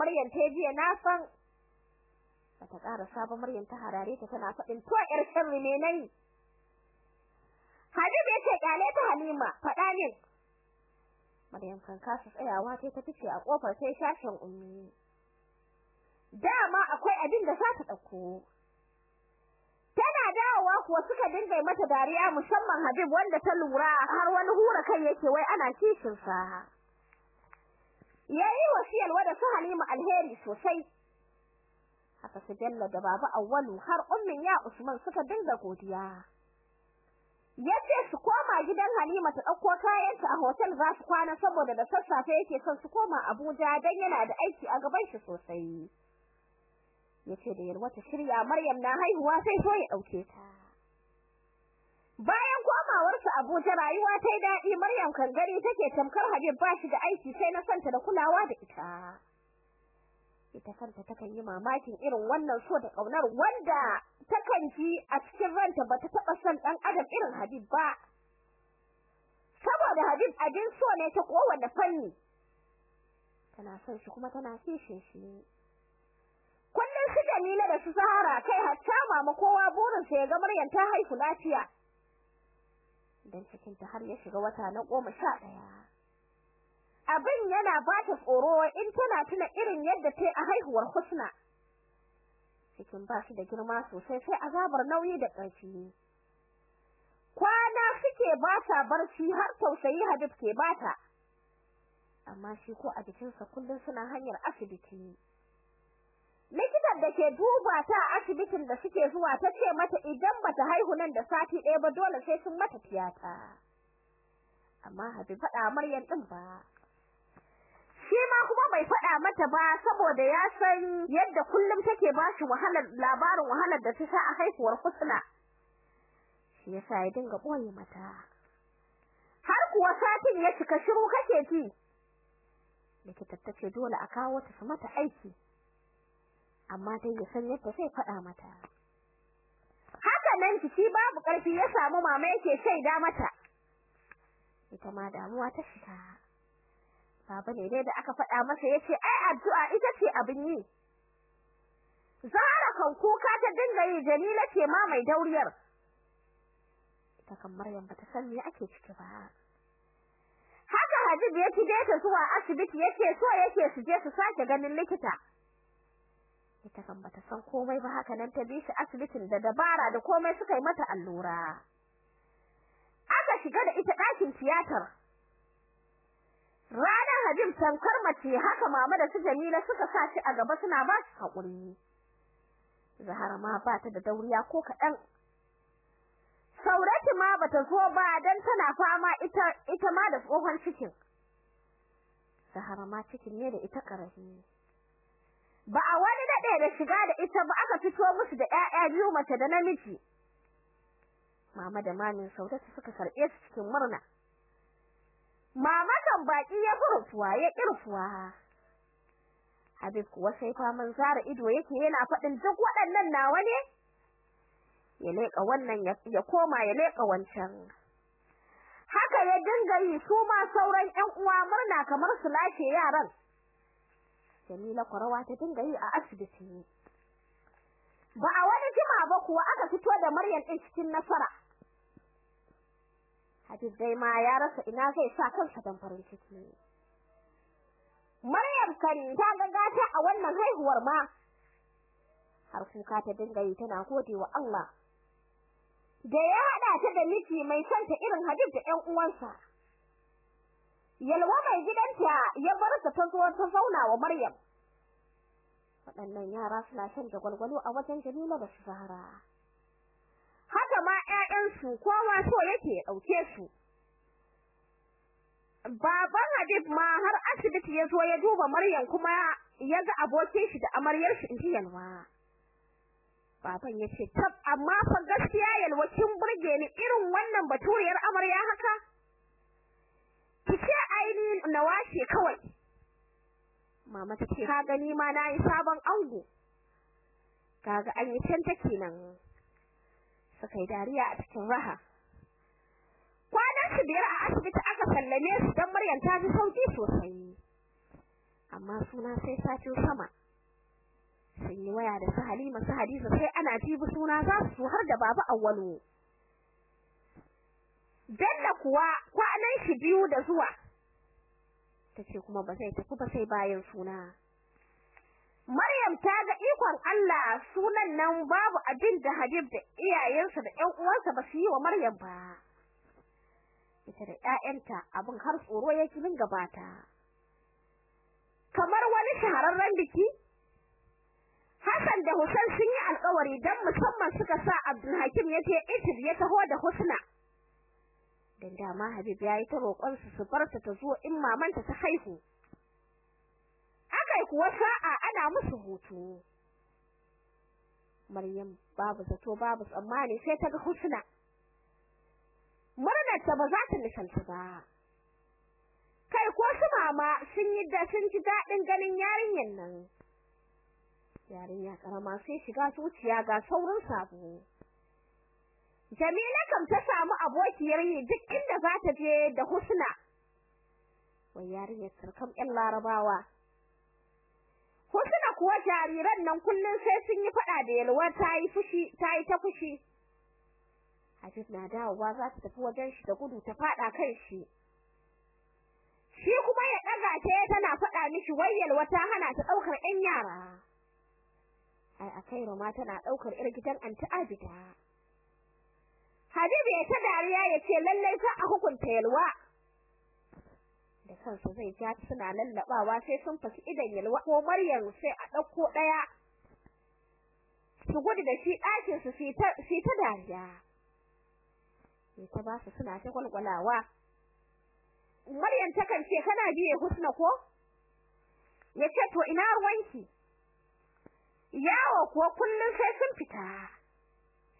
Maryam ta jiya na san bata ƙara sabon Maryam ta harare ta tana faɗin to ƴar sharri ne na yi Habib ya ce ƙyale ta Halima faɗa min Maryam kan kasa tsayawa sai ta fice a ƙofar sai shashin ummi dama akwai abin da za ta ɗauko tana dawowa kuwa suka dinga mata dariya musamman Habib wanda ta lura har wani hura kai yake wai ana kishin sa yayi wasiyar wada su Halima alheri sosai. Haka su Jalla da baba Awwalu har ummin ya Usman suka dinga godiya. Yace su koma gidan Halima ta ɗauko kayanta a hotel za su kwana saboda da sassafe yake son su koma Abuja dan yana da aiki a gaban shi sosai. Yace da yarwa ta shirya Maryam na haihuwa sai so ya ɗauke ta. Bayan komawar su Abuja rayuwa ta daɗi. Maryam kan gari take tamkar Habib ba shi da aiki sai na santa da kulawa da ita. Ita kanta takan yi mamakin irin wannan so da ƙaunar wanda takan ji a cikin ranta bata taba son dan adam irin Habib ba. Saboda Habib abin so ne ta kowanne fanni. Tana son shi kuma tana kishin shi kullun su Jamila da su Zahara kai hatta mama kowa burin sa ya ga Maryam ta haihu lafiya. Dan cikin ta har ya shiga wata na goma sha ɗaya. abin yana ba ta tsoro in tana tuna irin yadda ta a haihuwar Husna. Cikin ba shi da girma sosai sai azabar nauyi da ƙarfi. Kwana suke ba ta barci har tausayi Habib ke bata amma shi ko a jikinsa kullum suna hanyar asibiti. Da ke duba ta a asibitin da suke zuwa ta ce mata idan bata haihu nan da sati ɗaya ba dole sai sun mata tiyata. Amma Habib faɗa Maryam din ba. Shi ma kuma bai faɗa mata ba saboda ya san yadda kullum take ba shi wahalar labarin wahalar da ta sha a haihuwar Husna. Shi yasa ya dinga ɓoye mata. Har kuwa satin ya cika shiru kake ji. Likita tace dole a kawo ta su mata aiki. Amma dai ya san yadda zai faɗa mata. Haka nan shi babu ƙarfi ya samu mama yake shaida mata. Ita ma damuwa ta shiga. Baba ne dai da aka faɗa masa ya ce ai addu'a ita ce abin yi. Zara kan kuka ta dinga yi Jamila ce ma mai dauriyar. Ita kan Maryam bata san me ake ciki ba. Haka Habib ya ci ta zuwa asibiti yake so yake su je su sake ganin likita. Ita kan bata san komai ba haka nan ta bi shi asibitin da dabara da komai suka yi mata allura aka shiga da ita ɗakin tiyatar Ranar Habib tankar mace haka mama da su Jamila suka sa shi a gaba suna ba shi haƙuri. Zahara ma ba ta da dauriya ko kaɗan. Saurati ma bata zo ba dan tana fama ita ita ma da tsohon cikin. Zahara ma cikin ne da ita karahi. Ba a wani daɗe da shiga da ita ba aka fito musu da ƴaƴa biyu mace da namiji. Mama da mamin Saudatu suka karɓe su cikin murna. mamakan baki ya furfuwa ya kirfuwa Habib kuwa sai faman zara ido yake yana faɗin duk waɗannan nawa ne ya leka wannan ya koma ya leka wancan haka ya dinga yi su ma sauran ƴan uwa murna kamar su lashe yaran Jamila Kwarawa ta dinga yi a asibiti ba a wani jima ba kuwa aka fito da Maryam ɗin cikin nasara Habib dai ma ya rasa ina zai sa kansa dan farin ciki. Maryam kan ta ga gata a wannan haihuwar ma. Har kuka ta dinga yi tana gode wa Allah. Da ya hada ta da miji mai son ta irin Habib da ƴan uwansa. Yalwa mai gidanta ya bar ta ta zo ta zauna wa Maryam. Waɗannan yara suna shan jagwalgwalo a wajen Jamila da Zahra. haka ma ƴaƴansu kowa so yake ya ɗauke su baban Habib ma har asibiti ya zo ya duba Maryam kuma ya ga abokin shi da amaryar shi inji yalwa baban ya ce tab amma fa gaskiya yalwa kin burge ni irin wannan baturiyar amarya haka kice aini na washe kawai. Mama ta ce ka gani ma na yi sabon ango. Kaga an yi can take nan. Suka yi dariya a cikin raha. Kwanan su biyar a asibiti aka sallame su dan Maryam ta ji sauƙi sosai. Amma suna sai satin sama. Sun yi waya da su Halima su Hadiza sai ana jibi suna za su har da baba Awwalu. Bello kuwa kwanan shi biyu da zuwa tace kuma ba zai tafi ba sai bayan suna Maryam ta ga ikon Allah sunan nan babu abin da Habib da iyayensa da ƴan uwansa ba su yi wa Maryam ba. Ita da ƴaƴanta abin har tsoro yake min gabata. Kamar wani shahararren biki Hassan da Hussein sun yi alƙawari dan musamman suka sa Abdulhakim ya ce Itir ya taho da Husna. Dan dama Habib ya yi ta roƙon su su bar ta zo in mamanta ta haihu. akai kuwa sa'a ana musu hutu. Maryam babu zato babu tsammani sai ta ga Husna. Murnar ta ba za ta nisanci ba. Kai ko su mama sun yi da sun ji daɗin ganin yarinyan nan. Yarinya karama sai shiga zuciya ga saurin sabo. Jamila kam ta samu abokiyar yi duk inda za ta je da Husna. Wai yarinyar sarkam ƴan Larabawa. Husna kuwa jariran nan kullun sai sun yi fada da yalwa ta yi fushi ta yi ta fushi. Hafiz na dawowa za ta tafi wajen shi da gudu ta fada kan shi. Shi kuma ya daga ta tana fada mishi wai yalwa ta hana ta ɗaukar ɗan yara. Ai akai ma tana ɗaukar ir gidan anti Abida. Habib ya ta dariya ya ce lallai za a hukunta yalwa. Da kansu zai ja suna lallabawa sai sun faki idan yalwa ko Maryam sai a ɗauko ɗaya su gudu da shi ɗakin su sai ta dariya. Sai ta ba su suna ta gwalgwalawa. Maryam ta kan ce kana biye Husna ko? Yace to ina ruwanki? Yawo kuwa kullun sai sun fita.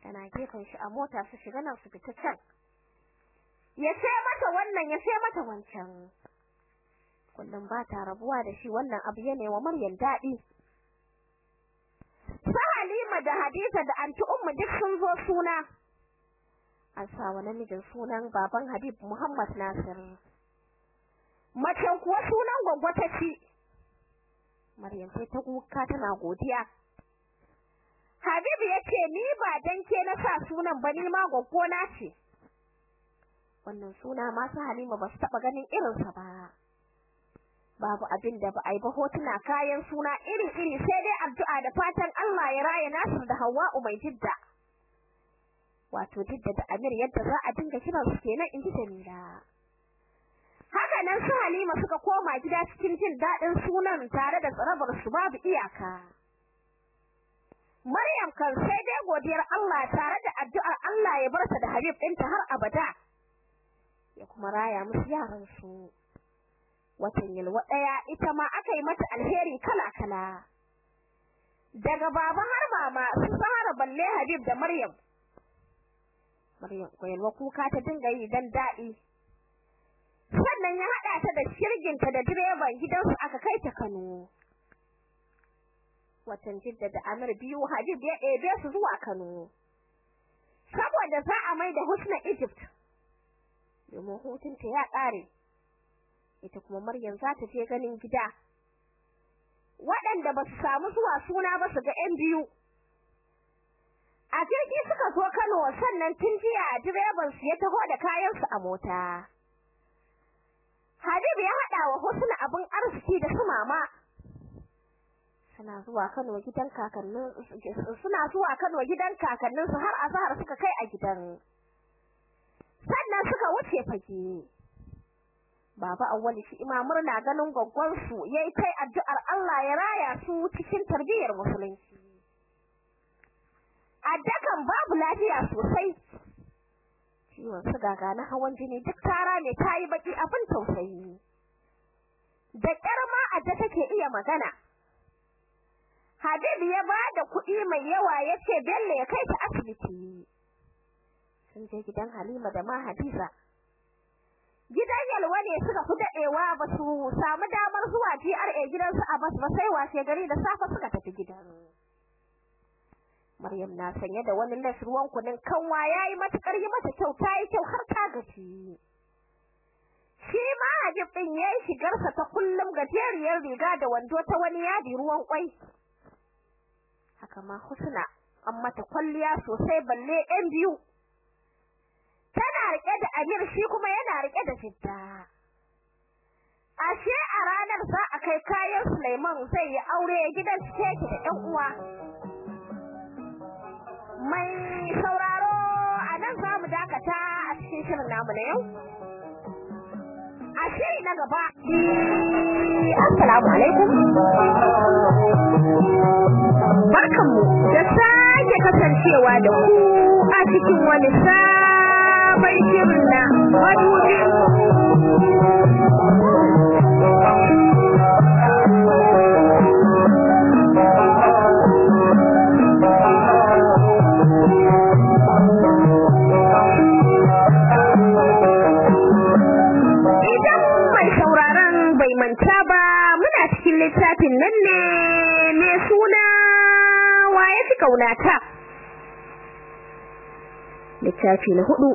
Tana gefen shi a mota su shiga nan su fita can. Ya sai mata wannan ya sai mata wancan. Kullum ba ta rabuwa da shi wannan abu yana wa Maryam daɗi Sa Halima da Hadiza da Anti Ummu duk sun zo suna. An sa wa namijin sunan baban Habib Muhammad Nasir. Macen kuwa sunan gwaggwa ta ci Maryam sai ta kuka tana godiya. Habibu ya ce ni ba dan ke na sa sunan ba ni ma na ce. Wannan suna ma su Halima ba su taba ganin irinsa ba. Babu abin da ba a yi ba hotuna kayan suna iri-iri sai dai addu'a da fatan Allah ya raya Nasir da Hawwa'u mai jidda. Wato jidda da Amir yadda za a dinga kiran su kenan in ji Jamila. Haka nan su Halima suka koma gida cikin jin daɗin sunan tare da tsarabar su babu iyaka. Maryam kan sai dai godiyar Allah tare da addu'ar Allah ya bar ta da Habib ɗinta har abada. Ya kuma raya musu yaran su watan yalwa ɗaya ita ma aka yi mata alheri kala kala daga baba har mama su Sahara balle Habib da Maryam. Maryam ko yalwa kuka ta dinga yi dan daɗi sannan ya hada ta da shirginta da direban gidansu aka kai ta Kano. Watan jidda da Amir biyu Habib ya ɗebe su zuwa Kano. Saboda za a mai da Husna Egypt. Domin hutunta ya ƙare. Ita kuma Maryam za ta je ganin gida. Waɗanda ba su samu zuwa suna ba su ga 'yan biyu. A jirgi suka zo Kano sannan tun jiya direban su ya taho da kayan su a mota. Habib ya haɗa wa Husna abin arziki da su mama. Suna zuwa Kano gidan kakannin suna zuwa Kano gidan kakannin su har azhar suka kai a gidan. Sannan suka wuce fage. Baba awwali shi ima murna ganin gaggon su yayi kai addu'ar Allah ya raya su cikin tarbiyyar musulunci. Addakan babu lafiya sosai. Ciwon suga ga na hawan jini duk tara ne tayi baki abin tausayi. Da ƙarma adda take iya magana. Habib ya ba da kuɗi mai yawa ya ce Bello ya kai ta asibiti. Sun je gidan Halima da ma Hadiza. Gidan Yalwa ne suka fi dadewa ba su samu damar zuwa GRA gidansu a bas ba sai washe gari da safa suka tafi gidan. Maryam na sanye da wani las ruwan kunin kanwa yayi matuƙar yi mata kyau tayi kyau har ta gaci shi ma Hajib din yayi shigarsa ta kullum gajeriyar riga da wando ta wani yadi ruwan kwai haka ma Husna. An mata kwalliya sosai balle ɗan biyu. Tana riƙe da Amir shi kuma yana riƙe da Jidda. Ashe a ranar za a kai kayan Sulaiman zai yi aure gidan Sheki da ɗan uwa. Mai sauraro a nan za mu dakata a cikin shirin namu na yau. A shiri na gaba assalamu alaikum. Da ku a cikin wani sabon shirin na madubi Idan mai sauraron bai manta ba muna cikin littafin nan ne mai suna waye fi kaunata. Littafi na huɗu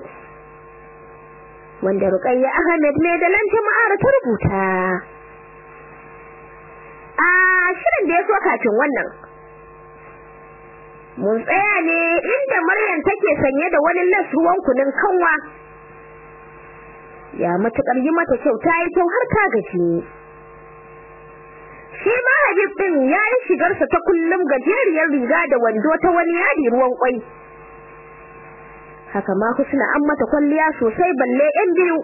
wanda Ruqayya Ahmed ne da lan jama'ar ta rubuta. A shirin da ya so kafin wannan mun tsaya ne inda Maryam take sanye da wani las ruwan kunun kanwa. ya matuƙar yi mata kyau ta yi kyau har ta gaji shi ma Habib din ya yi shigarsa ta kullum gajeriyar riga da wando ta wani yadi ruwan kwai haka ma Husna an mata kwalliya sosai balle yan biyu.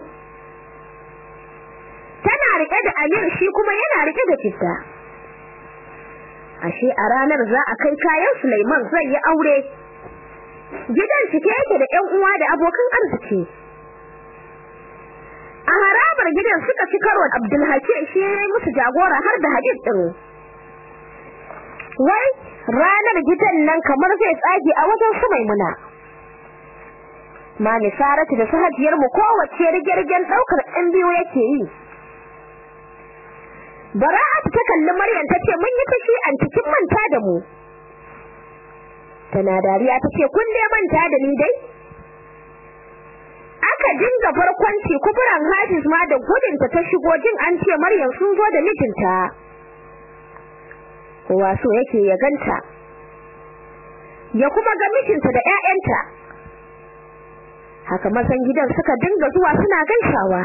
Tana riƙe da Amir shi kuma yana riƙe da Jidda. Ashe a ranar za a kai kayan Sulaiman zai yi aure. Gidan cike yake da ƴan uwa da abokan arziki. A harabar gidan suka ci karo Abdulhakim shi ya yi musu jagora har da Habib din wai ranar gidan nan kamar zai tsage a wajen su Maimuna. Mami Saratu da sahajiyar mu kowace rigirgen ɗaukar ɗan biyu yake yi. Bara'atu ta kalli Maryam tace mun yi tashi an cikin manta da mu. Tana dariya tace kun dai manta da ni dai? Aka dinga farkwanci kuburan Hafiz ma da gudunta ta shigo jin an ce Maryam sun zo da mijinta. Kowa so yake ya ganta. Ya kuma ga mijinta da ƴaƴanta. Haka mazan gidan suka dinga zuwa suna gaisawa.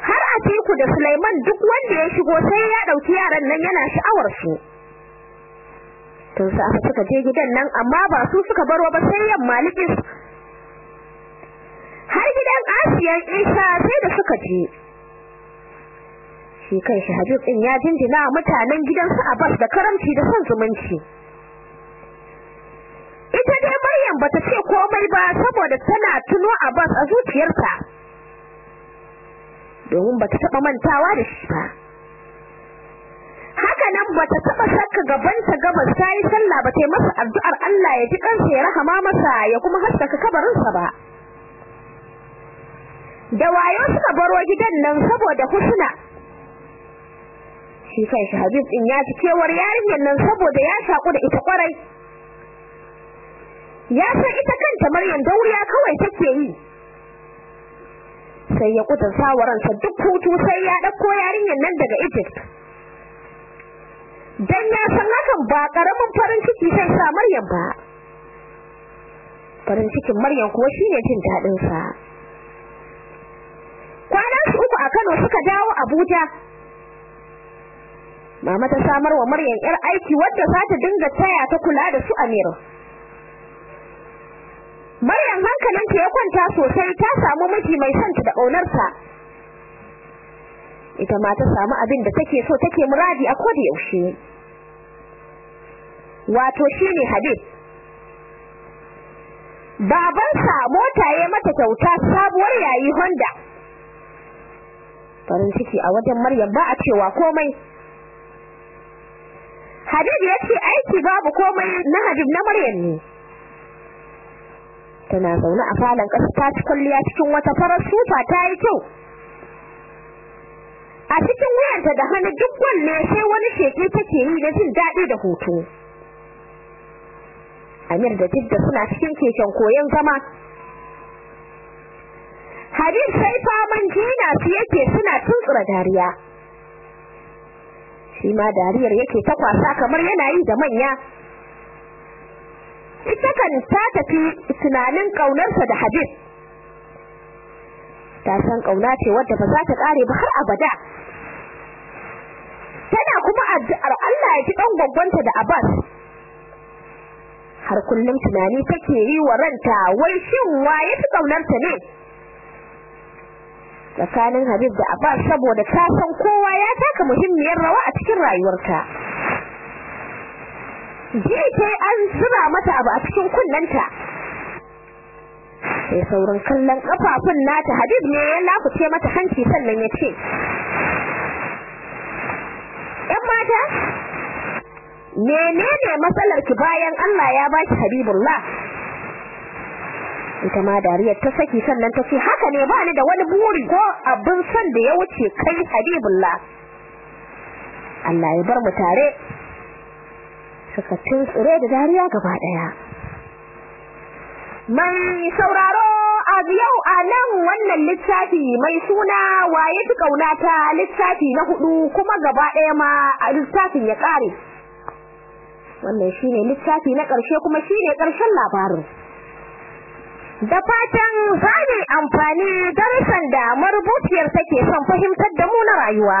Har a teku da Sulaiman duk wanda ya shigo sai ya ɗauki yaran nan yana sha'awar su tun safe suka je gidan nan amma ba su suka baro ba sai yamma likis. Har gidan Asiyar Isa sai da suka je. Shi kanshi Habib din ya jinjina mutanen gidansu Abbas da karamci da son zumunci. Ita dai Maryam bata ce komai ba saboda tana tuno Abbas a zuciyarta. Domin bata taba mantawa da shi ba. Haka nan bata taba saka gabanta gabas tayi sallah ba ta masa addu'ar Allah ya ji kansa ya rahama masa ya kuma haskaka kabarinsa ba. Da wayo suka baro gidan nan saboda husna. Shi kanshi Habib din ya ji kewar yarinyar nan saboda ya shaku da ita ƙwarai ya san ita kanta Maryam dauriya kawai take yi. Sai ya kuta sawaransa duk hutu sai ya ɗauko yarinyar nan daga Egypt. Dan ya san hakan ba ƙaramin farin ciki sai sa Maryam ba. Farin cikin Maryam kuwa shine jin daɗin sa kwanan su uku a Kano suka dawo Abuja. Mama ta samar wa Maryam yar aiki wadda za ta dinga taya ta kula da su Amir Maryam hankalinta ya kwanta sosai ta samu miji mai son ta da ƙaunarsa. Ita ma ta samu abin da take so take muradi a koda yaushe. Wato shine Habib. Babansa mota ya mata kyauta sabuwar yayi Honda. Farin ciki a wajen Maryam ba a cewa komai. Habib ya ce aiki babu komai na Habib na Maryam ne. Tana zaune a falon ƙasa ta ci kwalliya cikin wata farar sufa ta yi kyau. A cikin wuyanta da hannu duk wanne sai wani sheke take yi na jin daɗi da hutu Amir da Jidda suna cikin keken koyon zama. Habib sai faman jina su yake suna tuntsura dariya. Shi ma dariyar yake ta kwasa kamar yana yi da manya. Ita kan ta tafi tunanin ƙaunarsa da Habib. Ta san ƙauna ce wadda ba za ta ƙare ba har abada. Tana kuma addu'ar Allah ya ji ɗan gwaggwanta da Abbas. Har kullum tunani take yi wa ranta wai shin waye ta ƙaunarta ne? Tsakanin Habib da Abbas saboda ta san kowa ya taka muhimmiyar rawa a cikin rayuwarta. Ji an zuba mata abu a cikin kunnanta sai saurin kallon kafafun nata Habib ne ya lafuce mata hanci sannan ya ce ‘yan mata menene matsalar ki bayan Allah ya baki Habibullah? Ita ma dariyar ta saki sannan ta ce haka ne ba ni da wani buri ko abin son da ya wuce kai Habibullah. Allah ya bar mu tare. Suka tsire da dariya gaba ɗaya mai sauraro a yau a nan wannan littafi mai suna waye fi kaunata littafi na huɗu kuma gaba ɗaya ma a littafin ya kare wannan shine littafi na ƙarshe kuma shine ƙarshen labarin. Da fatan za amfani darussan da marubuciyar take son fahimtar da mu na rayuwa.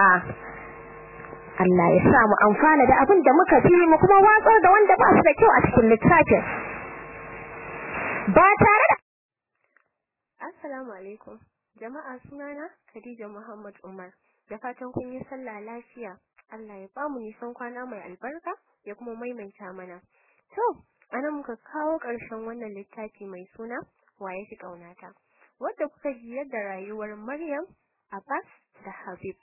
Allah ya sa mu amfana da abin da muka fi mu kuma watsar da wanda ba su da kyau a cikin littafin. Ba tare da Assalamu alaikum. Jama'a sunana Khadija Muhammad Umar. Da fatan kun yi sallah lafiya. Allah ya ba mu nisan kwana mai albarka ya kuma maimaita mana. To a nan muka kawo ƙarshen wannan littafi mai suna waye shi ƙaunata? Wadda kuka ji yadda rayuwar Maryam Abbas da Habib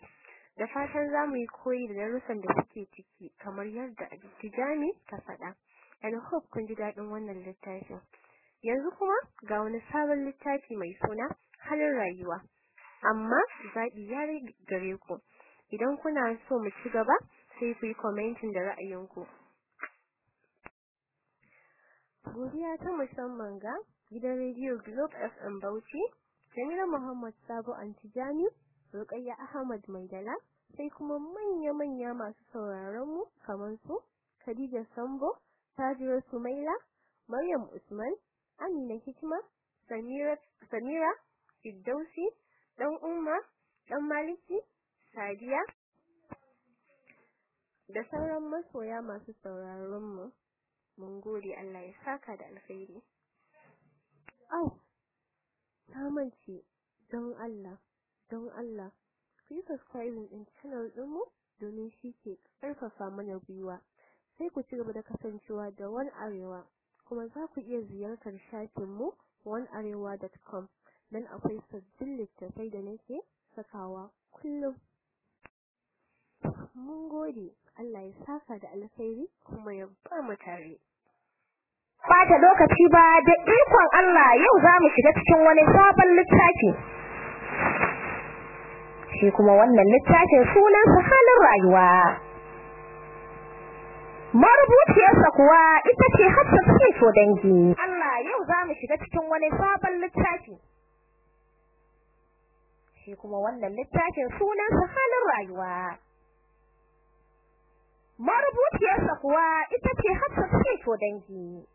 da fatan za mu yi koyi da darussan da suke ciki kamar yadda Tijani ta faɗa. And hope kun ji daɗin wannan littafin. Yanzu kuma ga wani sabon littafi mai suna halin rayuwa. Amma zaɓi ya gare ku. Idan kuna so mu ci gaba sai ku yi commenting da ra'ayinku. Godiya ta musamman ga gidan rediyo Globe FM Bauchi Jamila Muhammad Sabo Antijani Rukayya Ahmad Maidala sai kuma manya-manya masu sauraron mu kamar su Khadija Sambo Tajira Sumaila Maryam Usman Amina Hikima Samira Firdausi Dan Umma Dan Maliki Sadiya da sauran masoya masu sauraron mu. Mun gode Allah ya saka da alkhairi. Au ta mance don Allah. Don Allah ku yi subscribing din channel ɗinmu domin shi ke ƙarfafa mana gwiwa. Sai ku ci gaba da kasancewa da One Arewa kuma za ku iya ziyartar shafinmu onearewa.com don akwai sabbin littattafai da nake sakawa kullum. Mun gode. Allah ya saka da alkhairi kuma ya ba mu tare. Bata lokaci ba da ikon Allah yau za mu shiga cikin wani sabon littafi. Shi kuma wannan littafin sunansa halin rayuwa. Marubuciyarsa kuwa ita ce Hafsat Sifo dangi. Allah yau za mu shiga cikin wani sabon littafi. Shi kuma wannan littafin sunansa halin rayuwa. Marubuciyarsa kuwa ita ce Hafsat Sifo dangi.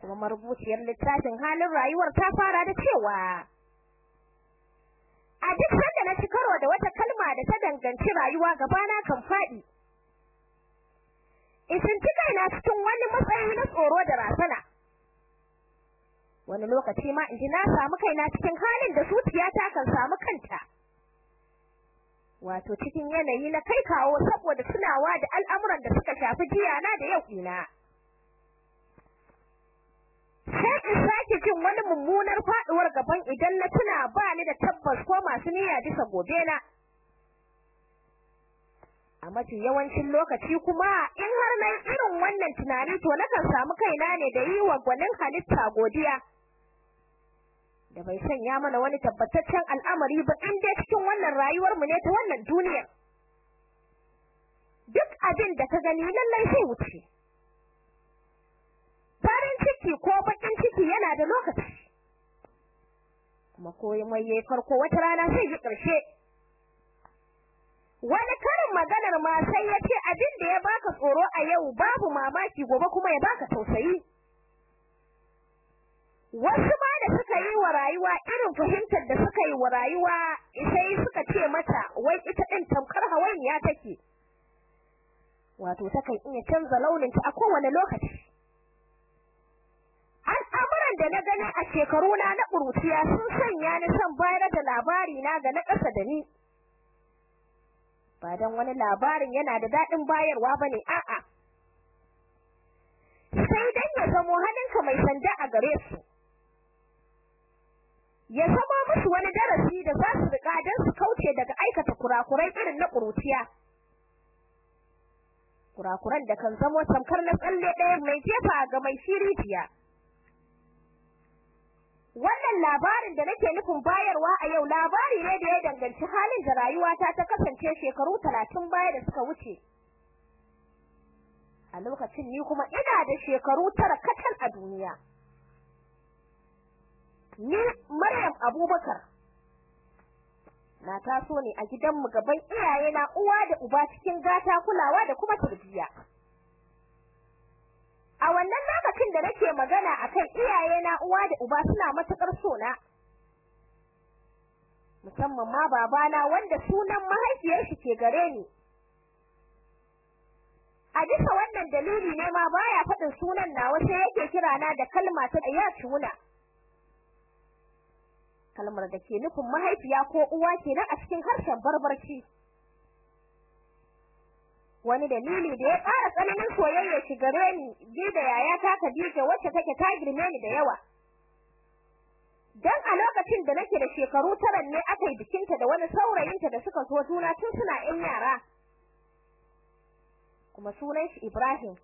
Kuma marubuciyar littafin halin rayuwar ta fara da cewa a duk sanda na ci karo da wata kalma da ta danganci rayuwa gabana kan faɗi. In tsinci kaina cikin wani matsayi na tsoro da rasana wani lokaci ma in ji na samu kaina cikin halin da zuciyata kan samu kanta. Wato cikin yanayi na kai kawo saboda tunawa da al'amuran da suka shafi jiyana da yau ina. Sai in sake jin wani mummunar faduwar gaban idan na tuna ba ni da tabbas ko masu niyya bisa gobe na. A mafi yawancin lokaci kuma in har na irin wannan tunani to nakan samu kaina ne da yi wa gwanin halitta godiya. Da bai sanya mana wani tabbataccen al'amari ba in dai cikin wannan rayuwar mu ne ta wannan duniyar. Duk abin da ka gani lallai sai wuce. Farin ciki ko bakin ciki yana da lokaci. Kuma koyi mai yayi farko wata rana sai ji ƙarshe. Wani karin maganar ma sai ya ce abin da ya baka tsoro a yau babu mamaki gobe kuma ya baka tausayi. Wasu ma da suka yi wa rayuwa irin fahimtar da suka yi wa rayuwa sai suka ce mata wai ita din tamkar hawainiya take. Wato takan iya canza launinta a kowane lokaci. Al'amuran da na gani a shekaru na na ƙuruciya sun sanya ni son bayar da labari na ga na ƙasa da ni. Ba dan wani labarin yana da daɗin bayarwa ba ne a'a. Sai dan ya zamo halinka mai sanda a gare su. Ya zama musu wani darasi da za su riƙa don su kauce daga aikata kurakurai irin na ƙuruciya. Kurakuran da kan zamo tamkar na tsalle ɗaya mai jefa ga mai shirifiya wannan labarin da nake nufin bayarwa a yau labari ne da ya danganci halin da rayuwata ta kasance shekaru talatin baya da suka wuce. A lokacin ni kuma ina da shekaru tara kacal a duniya. Ni Maryam Abubakar. Na taso ne a gidanmu gaban iyaye na uwa da uba cikin gata kulawa da kuma tarbiyya. A wannan lokacin da nake magana akan iyaye na uwa da uba suna matuƙar sona musamman ma babana wanda sunan mahaifiyar shi ke gare ni. A bisa wannan dalili ne ma baya faɗin sunan nawa sai yake kira na da kalma ta ya tuna kalmar da ke nufin mahaifiya ko uwa kenan a cikin harshen barbarci. Wani dalili da ya ƙara tsananin soyayya shi gare ni bi da yaya ta Khadija wacce take ta girme ni da yawa. Dan a lokacin da nake da shekaru tara ne aka yi bikinta da wani saurayinta da suka so juna tun suna ƴan yara. Kuma sunan shi Ibrahim.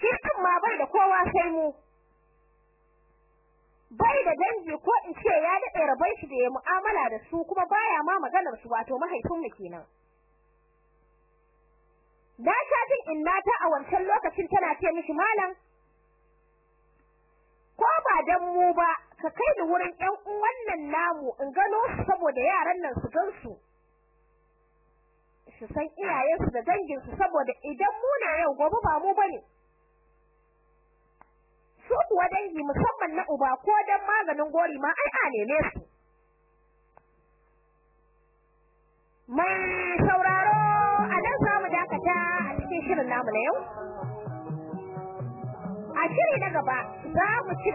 Shi ma bai da kowa sai mu. Bai da dangi ko in ce ya daɗe rabai shi da ya mu'amala da su kuma baya ma maganar su wato mahaifinmu kenan. Na sha jin innata a wancan lokacin tana ce mishi malam ko ba dan mu ba ka kai ni wurin ƴan uwan nan namu in gano su saboda yaran nan su gansu su san iyayensu da danginsu saboda idan mu ne yau gobe ba mu ba ne. Su kuwa dangi musamman na uba ko dan maganin gori ma ai a neme su. Mai sauraro shirin namu na yau? A shiri na gaba za mu ci